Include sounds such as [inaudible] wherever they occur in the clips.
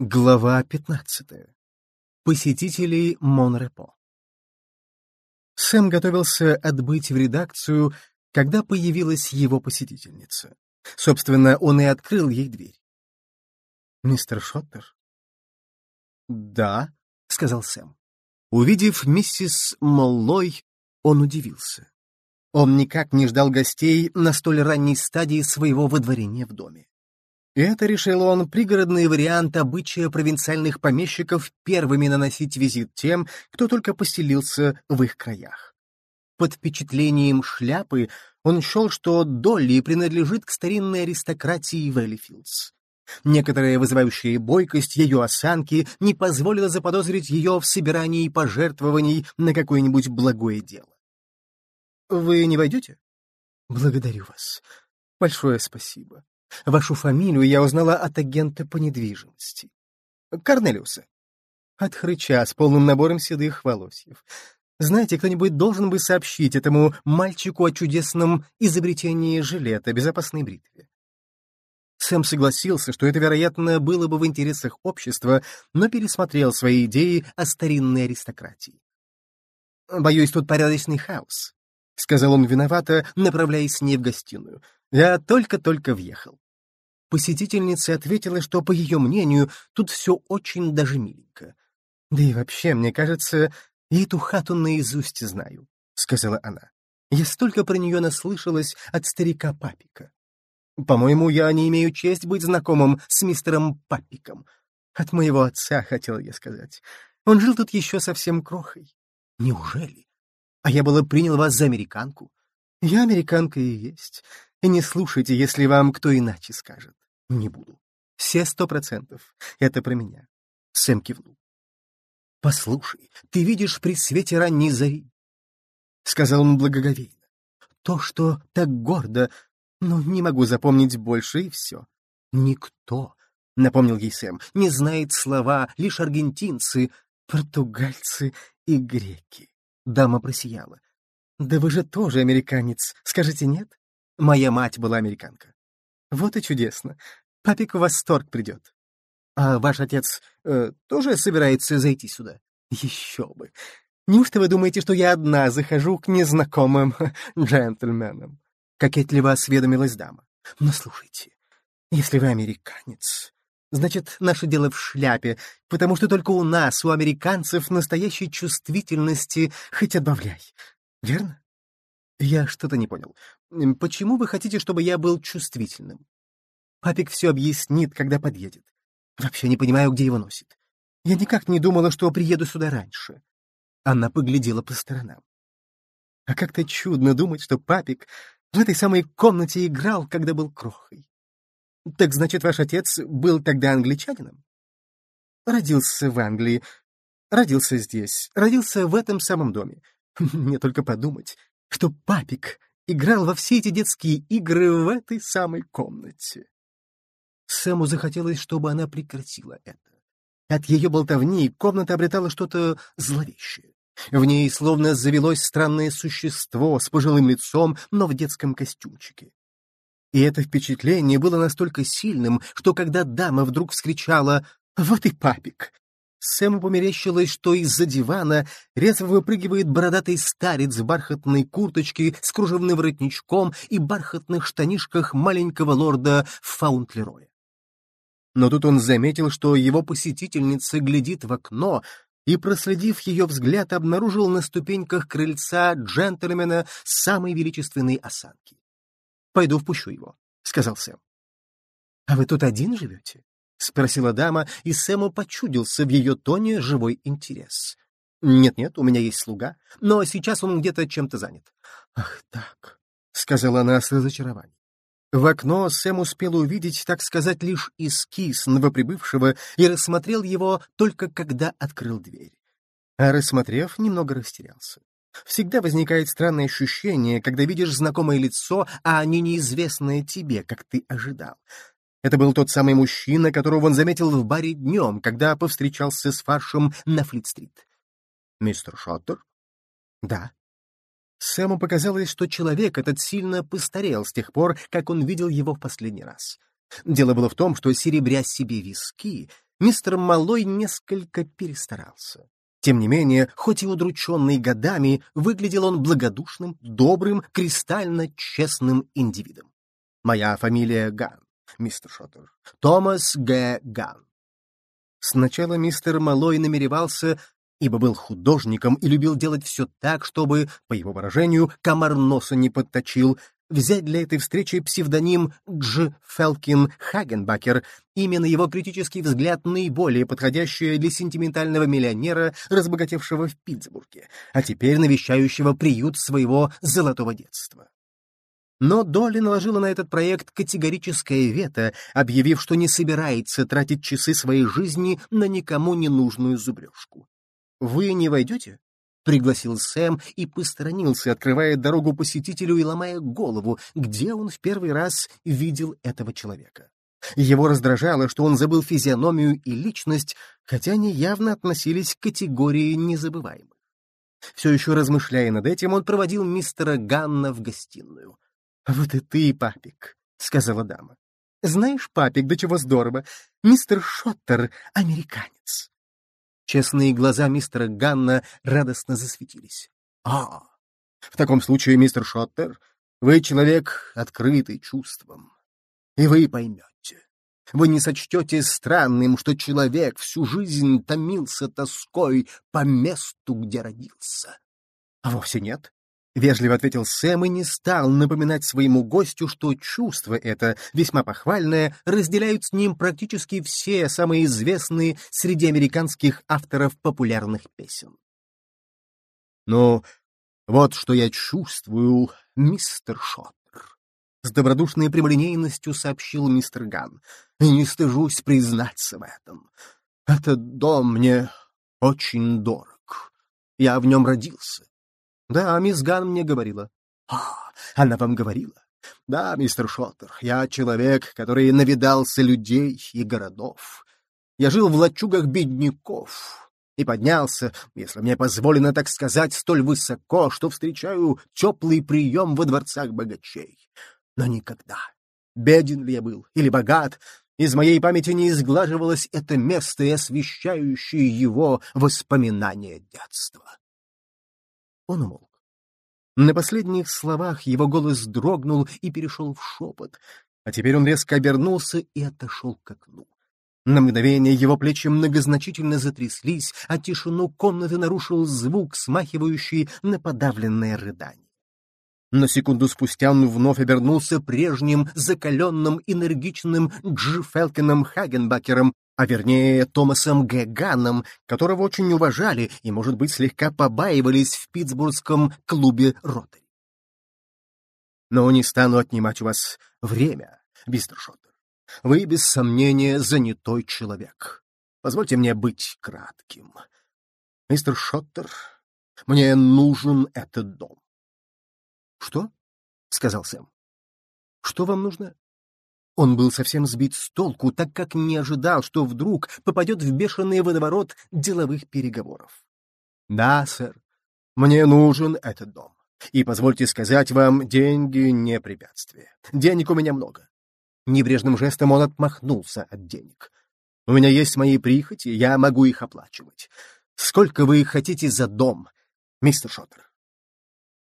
Глава 15. Посетителей Монрепо. Сэм готовился отбыть в редакцию, когда появилась его посетительница. Собственно, он и открыл ей дверь. «Мистер Шоттер?» «Да», — сказал Сэм. Увидев миссис Моллой, он удивился. Он никак не ждал гостей на столь ранней стадии своего водворения в доме. Это, решил он, пригородный вариант обычая провинциальных помещиков первыми наносить визит тем, кто только поселился в их краях. Под впечатлением шляпы он счел, что Долли принадлежит к старинной аристократии Веллифилдс. Некоторая вызывающая бойкость ее осанки не позволила заподозрить ее в собирании пожертвований на какое-нибудь благое дело. «Вы не войдете?» «Благодарю вас. Большое спасибо. Вашу фамилию я узнала от агента по недвижимости. Корнелиуса. От хрыча с полным набором седых волосьев. Знаете, кто-нибудь должен бы сообщить этому мальчику о чудесном изобретении жилета, безопасной бритве. Сэм согласился, что это, вероятно, было бы в интересах общества, но пересмотрел свои идеи о старинной аристократии. «Боюсь, тут порядочный хаос», — сказал он виновато, направляясь с ней в гостиную. «Я только-только въехал». Посетительница ответила, что, по ее мнению, тут все очень даже миленько. «Да и вообще, мне кажется, я эту хату наизусть знаю», — сказала она. «Я столько про нее наслышалась от старика Папика. По-моему, я не имею честь быть знакомым с мистером Папиком. От моего отца, хотела я сказать. Он жил тут еще совсем крохой. Неужели? А я было принял вас за американку. Я американка и есть. И не слушайте, если вам кто иначе скажет. Не буду. Все сто процентов. Это про меня. Сэм кивнул. «Послушай, ты видишь при свете ранней зари», — сказал он благоговейно. «То, что так гордо, но не могу запомнить больше, и все. Никто, — напомнил ей Сэм, — не знает слова, лишь аргентинцы, португальцы и греки». Дама просияла. «Да вы же тоже американец, скажете нет? Моя мать была американка. Вот и чудесно. Папик в восторг придет. А ваш отец э, тоже собирается зайти сюда? Еще бы. Неужто вы думаете, что я одна захожу к незнакомым [laughs] джентльменам? Кокетливо осведомилась дама. Но слушайте, если вы американец, значит, наше дело в шляпе, потому что только у нас, у американцев, настоящей чувствительности хоть отбавляй. Верно? Я что-то не понял. Почему вы хотите, чтобы я был чувствительным? Папик все объяснит, когда подъедет. Вообще не понимаю, где его носит. Я никак не думала, что приеду сюда раньше. Она поглядела по сторонам. А как-то чудно думать, что папик в этой самой комнате играл, когда был крохой. Так значит, ваш отец был тогда англичанином? Родился в Англии, родился здесь, родился в этом самом доме. Мне только подумать, что папик играл во все эти детские игры в этой самой комнате. Сэму захотелось, чтобы она прекратила это. От ее болтовни комната обретала что-то зловещее. В ней словно завелось странное существо с пожилым лицом, но в детском костюмчике. И это впечатление было настолько сильным, что когда дама вдруг вскричала «Вот и папик!», Сэму померещилось, что из-за дивана резво выпрыгивает бородатый старец в бархатной курточке с кружевным воротничком и бархатных штанишках маленького лорда Фаунтлероя. Но тут он заметил, что его посетительница глядит в окно, и, проследив ее взгляд, обнаружил на ступеньках крыльца джентльмена самой величественной осанки. «Пойду впущу его», — сказал Сэм. «А вы тут один живете?» — спросила дама, и Сэму почудился в ее тоне живой интерес. «Нет-нет, у меня есть слуга, но сейчас он где-то чем-то занят». «Ах так», — сказала она с разочарованием. В окно Сэм успел увидеть, так сказать, лишь эскиз новоприбывшего и рассмотрел его только когда открыл дверь. А рассмотрев, немного растерялся. Всегда возникает странное ощущение, когда видишь знакомое лицо, а не неизвестное тебе, как ты ожидал. Это был тот самый мужчина, которого он заметил в баре днем, когда повстречался с фаршем на Флит-стрит. «Мистер Шоттер?» «Да». Сэму показалось, что человек этот сильно постарел с тех пор, как он видел его в последний раз. Дело было в том, что, серебря себе виски, мистер Малой несколько перестарался. Тем не менее, хоть и удрученный годами, выглядел он благодушным, добрым, кристально честным индивидом. «Моя фамилия Ган, мистер Шоттер. Томас Г. Ган». Сначала мистер Малой намеревался, ибо был художником и любил делать все так, чтобы, по его выражению, комар носа не подточил, взять для этой встречи псевдоним Дж. Фелкин Хагенбакер, именно его критический взгляд наиболее подходящее для сентиментального миллионера, разбогатевшего в Питтсбурге, а теперь навещающего приют своего золотого детства. Но Долли наложила на этот проект категорическое вето, объявив, что не собирается тратить часы своей жизни на никому не нужную зубрежку. «Вы не войдете?» — пригласил Сэм и посторонился, открывая дорогу посетителю и ломая голову, где он в первый раз видел этого человека. Его раздражало, что он забыл физиономию и личность, хотя они явно относились к категории незабываемых. Все еще размышляя над этим, он проводил мистера Ганна в гостиную. «Вот и ты, папик», — сказала дама. «Знаешь, папик, до чего здорово. Мистер Шоттер — американец». Честные глаза мистера Ганна радостно засветились. «А, в таком случае, мистер Шоттер, вы человек, открытый чувством, и вы поймете. Вы не сочтете странным, что человек всю жизнь томился тоской по месту, где родился. А вовсе нет. — вежливо ответил Сэм и не стал напоминать своему гостю, что чувство это, весьма похвальное, разделяют с ним практически все самые известные среди американских авторов популярных песен. «Ну, вот что я чувствую, мистер Шоттер», — с добродушной прямолинейностью сообщил мистер Ган, — «и не стыжусь признаться в этом. Этот дом мне очень дорог. Я в нем родился. Да, мисс Ган мне говорила. А, она вам говорила? Да, мистер Шоттер, я человек, который навидался людей и городов. Я жил в лачугах бедняков и поднялся, если мне позволено так сказать, столь высоко, что встречаю теплый прием во дворцах богачей. Но никогда, беден ли я был или богат, из моей памяти не изглаживалось это место и освещающее его воспоминания детства. Он умолк. На последних словах его голос дрогнул и перешел в шепот, а теперь он резко обернулся и отошел к окну. На мгновение его плечи многозначительно затряслись, а тишину комнаты нарушил звук, смахивающий на подавленное рыдание. На секунду спустя он вновь обернулся прежним, закаленным, энергичным Джи Фелкином Хагенбакером, а вернее Томасом Г. Ганном, которого очень уважали и, может быть, слегка побаивались в питтсбургском клубе Ротари. Но не стану отнимать у вас время, мистер Шоттер. Вы, без сомнения, занятой человек. Позвольте мне быть кратким. Мистер Шоттер, мне нужен этот дом. — Что? — сказал Сэм. — Что вам нужно? Он был совсем сбит с толку, так как не ожидал, что вдруг попадет в бешеный водоворот деловых переговоров. «Да, сэр, мне нужен этот дом. И позвольте сказать вам, деньги не препятствие. Денег у меня много». Небрежным жестом он отмахнулся от денег. «У меня есть мои прихоти, я могу их оплачивать. Сколько вы хотите за дом, мистер Шоттер?»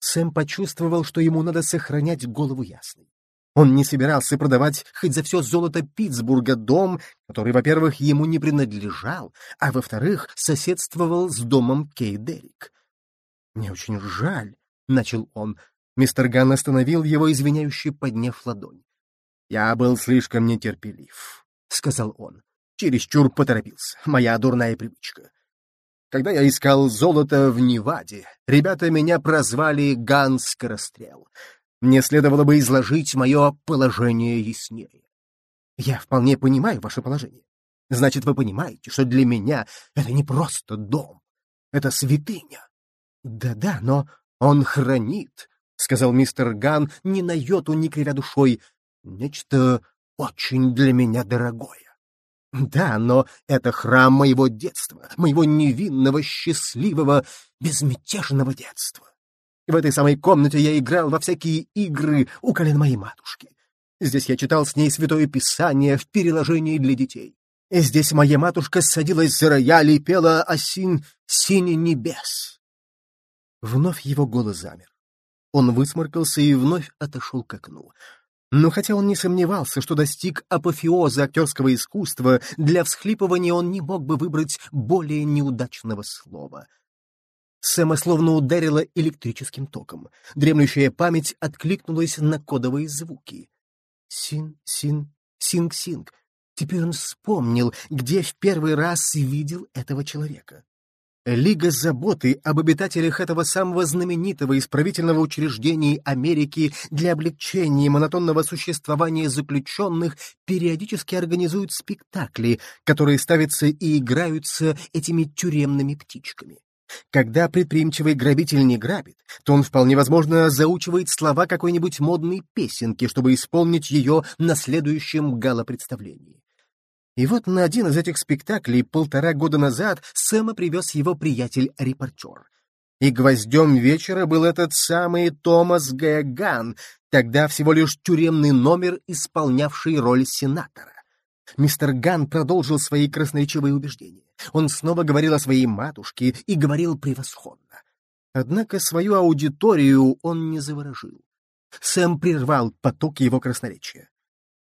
Сэм почувствовал, что ему надо сохранять голову ясной. Он не собирался продавать хоть за все золото Питтсбурга дом, который, во-первых, ему не принадлежал, а во-вторых, соседствовал с домом Кей Деррик. «Мне очень жаль», — начал он. Мистер Ган остановил его, извиняюще подняв ладонь. «Я был слишком нетерпелив», — сказал он. Чересчур поторопился. Моя дурная привычка. Когда я искал золото в Неваде, ребята меня прозвали Ган Скорострел. Мне следовало бы изложить мое положение яснее. Я вполне понимаю ваше положение. Значит, вы понимаете, что для меня это не просто дом. Это святыня. Да-да, но он хранит, — сказал мистер Ган, ни на йоту не кривя душой, — нечто очень для меня дорогое. Да, но это храм моего детства, моего невинного, счастливого, безмятежного детства. В этой самой комнате я играл во всякие игры у колен моей матушки. Здесь я читал с ней Святое Писание в переложении для детей. И здесь моя матушка садилась за рояль и пела «Осин синий небес». Вновь его голос замер. Он высморкался и вновь отошел к окну. Но хотя он не сомневался, что достиг апофеоза актерского искусства, для всхлипывания он не мог бы выбрать более неудачного слова. Сэма словно ударила электрическим током. Дремлющая память откликнулась на кодовые звуки. Син, син, синг-синг. Теперь он вспомнил, где в первый раз видел этого человека. Лига заботы об обитателях этого самого знаменитого исправительного учреждения Америки для облегчения монотонного существования заключенных периодически организует спектакли, которые ставятся и играются этими тюремными птичками. Когда предприимчивый грабитель не грабит, то он вполне возможно заучивает слова какой-нибудь модной песенки, чтобы исполнить ее на следующем гала-представлении. И вот на один из этих спектаклей полтора года назад Сэма привез его приятель-репортер. И гвоздем вечера был этот самый Томас Гэган, тогда всего лишь тюремный номер, исполнявший роль сенатора. Мистер Ган продолжил свои красноречивые убеждения. Он снова говорил о своей матушке и говорил превосходно. Однако свою аудиторию он не заворожил. Сэм прервал поток его красноречия.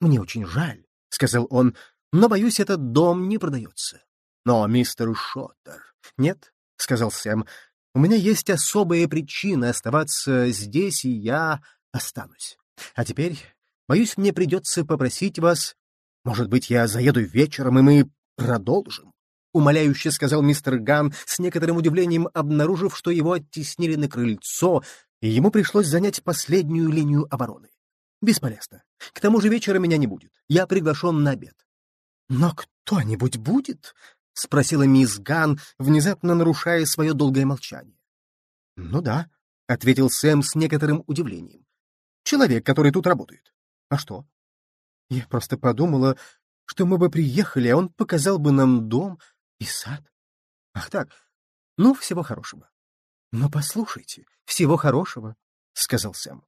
«Мне очень жаль», — сказал он, но, боюсь, этот дом не продается. Но, мистер Шоттер... Нет, — сказал Сэм, — у меня есть особые причины оставаться здесь, и я останусь. А теперь, боюсь, мне придется попросить вас... Может быть, я заеду вечером, и мы продолжим? Умоляюще сказал мистер Ган, с некоторым удивлением обнаружив, что его оттеснили на крыльцо, и ему пришлось занять последнюю линию обороны. Бесполезно. К тому же вечера меня не будет. Я приглашен на обед. «Но кто-нибудь будет?» — спросила мисс Ган, внезапно нарушая свое долгое молчание. «Ну да», — ответил Сэм с некоторым удивлением. «Человек, который тут работает. А что?» «Я просто подумала, что мы бы приехали, а он показал бы нам дом и сад. Ах так, ну, всего хорошего». «Но послушайте, всего хорошего», — сказал Сэм.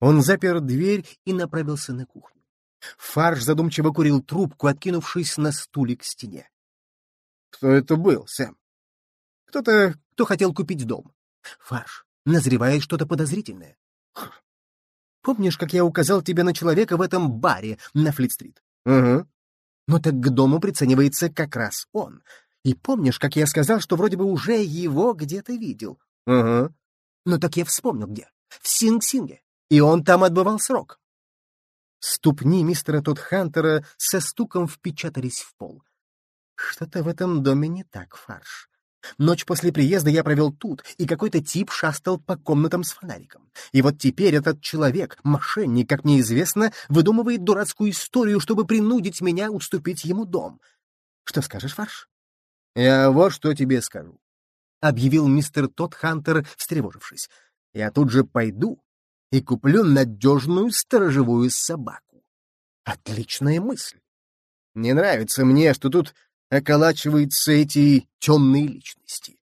Он запер дверь и направился на кухню. Фарш задумчиво курил трубку, откинувшись на стуле к стене. — Кто это был, Сэм? — Кто-то, кто хотел купить дом. Фарш, назревает что-то подозрительное. — Помнишь, как я указал тебе на человека в этом баре на Флит-стрит? — Угу. — Ну так к дому приценивается как раз он. И помнишь, как я сказал, что вроде бы уже его где-то видел? — Угу. — Ну так я вспомнил где. В Синг-Синге. И он там отбывал срок. Ступни мистера Тодхантера со стуком впечатались в пол. Что-то в этом доме не так, фарш. Ночь после приезда я провел тут, и какой-то тип шастал по комнатам с фонариком. И вот теперь этот человек, мошенник, как мне известно, выдумывает дурацкую историю, чтобы принудить меня уступить ему дом. Что скажешь, Фарш? — Я вот что тебе скажу, — объявил мистер Тодхантер, встревожившись. — Я тут же пойду и куплю надежную сторожевую собаку. Отличная мысль. Не нравится мне, что тут околачиваются эти темные личности.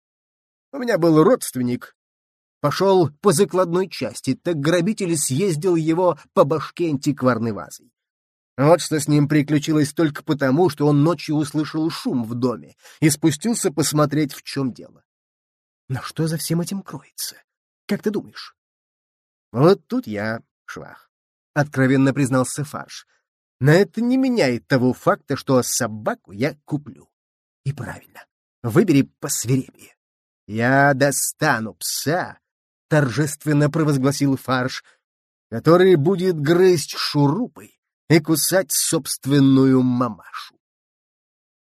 У меня был родственник, пошел по закладной части, так грабитель съездил его по башке антикварной вазой. Вот что с ним приключилось только потому, что он ночью услышал шум в доме и спустился посмотреть, в чем дело. Но что за всем этим кроется? Как ты думаешь? Вот тут я швах, — откровенно признался Фарш. Но это не меняет того факта, что собаку я куплю. И правильно, выбери посвирепее. Я достану пса, — торжественно провозгласил Фарш, — который будет грызть шурупой и кусать собственную мамашу.